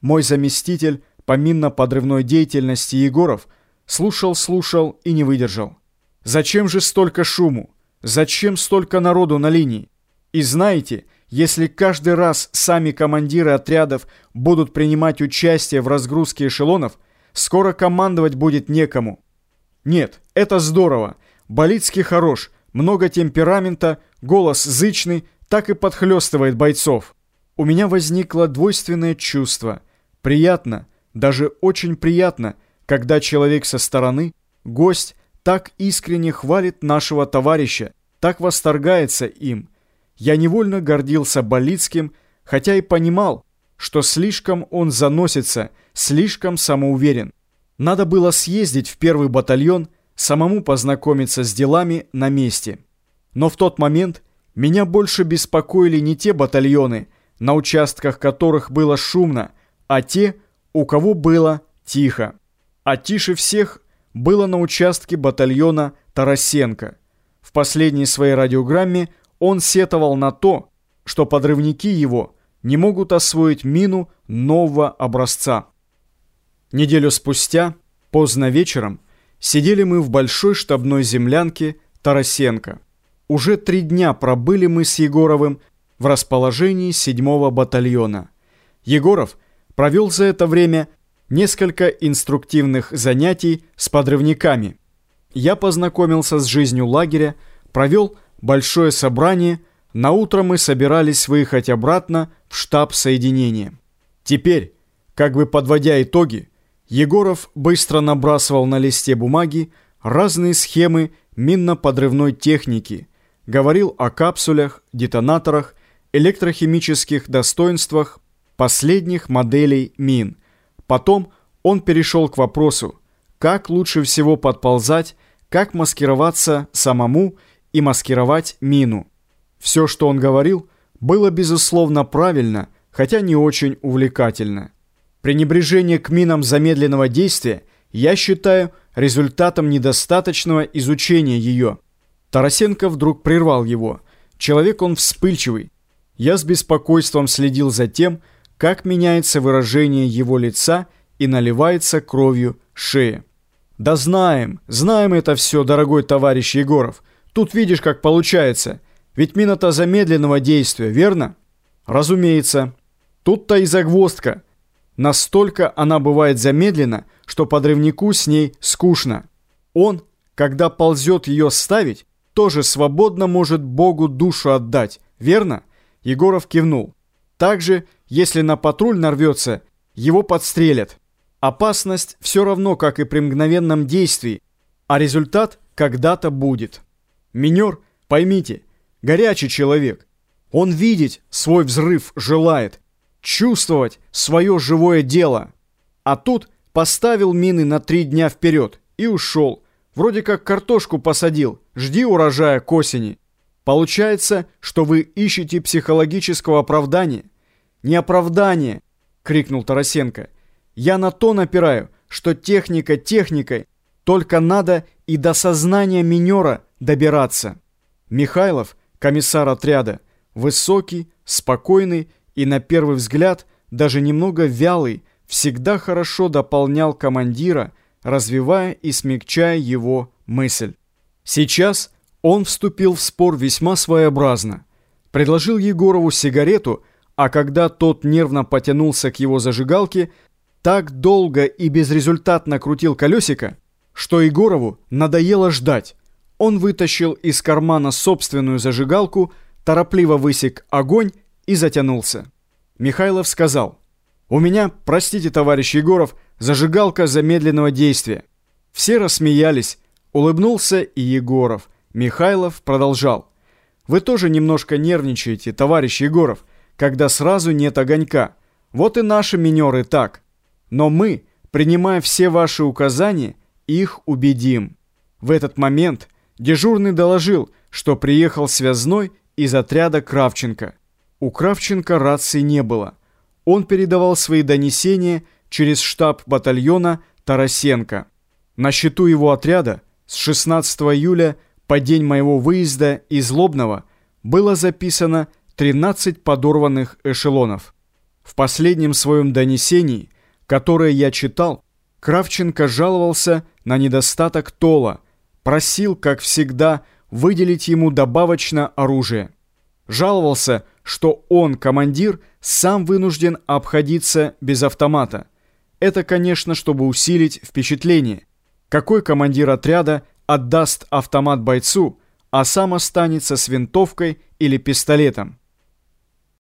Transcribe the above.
Мой заместитель по минно-подрывной деятельности Егоров слушал-слушал и не выдержал. Зачем же столько шуму? Зачем столько народу на линии? И знаете, если каждый раз сами командиры отрядов будут принимать участие в разгрузке эшелонов, скоро командовать будет некому. Нет, это здорово. Болицкий хорош, много темперамента, голос зычный, так и подхлестывает бойцов. У меня возникло двойственное чувство – Приятно, даже очень приятно, когда человек со стороны, гость, так искренне хвалит нашего товарища, так восторгается им. Я невольно гордился Болицким, хотя и понимал, что слишком он заносится, слишком самоуверен. Надо было съездить в первый батальон, самому познакомиться с делами на месте. Но в тот момент меня больше беспокоили не те батальоны, на участках которых было шумно, а те, у кого было тихо. А тише всех было на участке батальона Тарасенко. В последней своей радиограмме он сетовал на то, что подрывники его не могут освоить мину нового образца. Неделю спустя, поздно вечером, сидели мы в большой штабной землянке Тарасенко. Уже три дня пробыли мы с Егоровым в расположении 7-го батальона. Егоров – провел за это время несколько инструктивных занятий с подрывниками. Я познакомился с жизнью лагеря, провел большое собрание, на утро мы собирались выехать обратно в штаб соединения. Теперь, как бы подводя итоги, Егоров быстро набрасывал на листе бумаги разные схемы минно-подрывной техники, говорил о капсулях, детонаторах, электрохимических достоинствах последних моделей мин. Потом он перешел к вопросу, как лучше всего подползать, как маскироваться самому и маскировать мину. Все, что он говорил, было безусловно правильно, хотя не очень увлекательно. Пренебрежение к минам замедленного действия я считаю результатом недостаточного изучения ее. Тарасенко вдруг прервал его. Человек он вспыльчивый. Я с беспокойством следил за тем, как меняется выражение его лица и наливается кровью шея. «Да знаем, знаем это все, дорогой товарищ Егоров. Тут видишь, как получается. Ведь мина-то замедленного действия, верно?» «Разумеется. Тут-то и загвоздка. Настолько она бывает замедлена, что подрывнику с ней скучно. Он, когда ползет ее ставить, тоже свободно может Богу душу отдать, верно?» Егоров кивнул. Также, если на патруль нарвется, его подстрелят. Опасность все равно, как и при мгновенном действии, а результат когда-то будет. Минер, поймите, горячий человек. Он видеть свой взрыв желает, чувствовать свое живое дело. А тут поставил мины на три дня вперед и ушел. Вроде как картошку посадил, жди урожая к осени. Получается, что вы ищете психологического оправдания. Не оправдание, крикнул Тарасенко. Я на то напираю, что техника техникой, только надо и до сознания минера добираться. Михайлов, комиссар отряда, высокий, спокойный и на первый взгляд даже немного вялый, всегда хорошо дополнял командира, развивая и смягчая его мысль. Сейчас он вступил в спор весьма своеобразно. Предложил Егорову сигарету, а когда тот нервно потянулся к его зажигалке, так долго и безрезультатно крутил колесико, что Егорову надоело ждать. Он вытащил из кармана собственную зажигалку, торопливо высек огонь и затянулся. Михайлов сказал, «У меня, простите, товарищ Егоров, зажигалка замедленного действия». Все рассмеялись, улыбнулся и Егоров – Михайлов продолжал. «Вы тоже немножко нервничаете, товарищ Егоров, когда сразу нет огонька. Вот и наши минеры так. Но мы, принимая все ваши указания, их убедим». В этот момент дежурный доложил, что приехал связной из отряда Кравченко. У Кравченко рации не было. Он передавал свои донесения через штаб батальона Тарасенко. На счету его отряда с 16 июля по день моего выезда из Лобного было записано 13 подорванных эшелонов. В последнем своем донесении, которое я читал, Кравченко жаловался на недостаток тола, просил, как всегда, выделить ему добавочно оружие. Жаловался, что он, командир, сам вынужден обходиться без автомата. Это, конечно, чтобы усилить впечатление. Какой командир отряда отдаст автомат бойцу, а сам останется с винтовкой или пистолетом?